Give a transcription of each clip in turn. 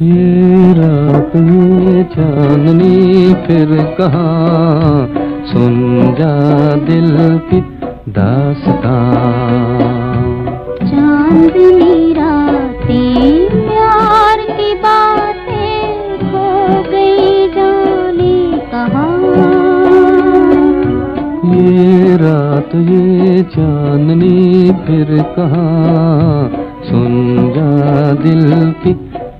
ये रात ये चांदनी फिर कहा? सुन जा दिल की दास्तां। चांदनी रातें प्यार की बातें खो गई जाने कहा? ये रात ये चांदनी फिर कहा? सुन जा दिल की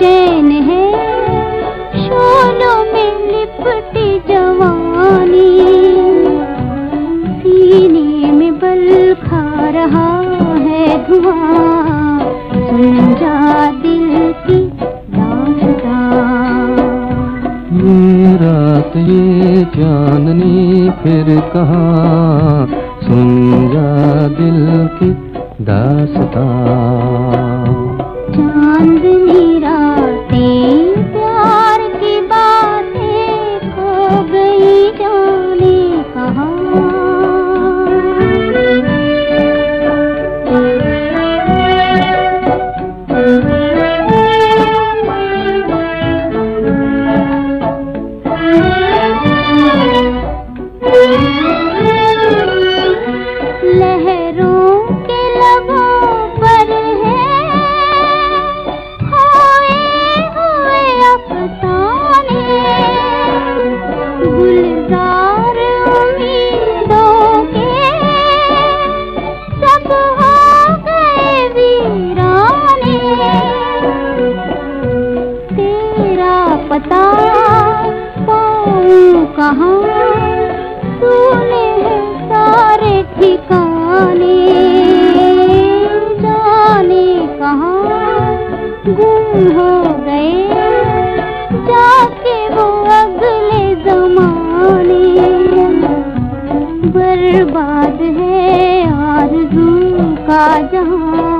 बेचैन है, शोलों में लिपटी जवानी। सीने में बल खा रहा है धुआँ जा दिल की रात ये चांदनी फिर कहा सुन जा दिल की दास्तां। पता पाऊँ कहाँ है सारे ठिकाने, जाने कहाँ गुम हो गए, जाके वो अगले जमाने। बर्बाद है आरज़ू का जहाँ सुन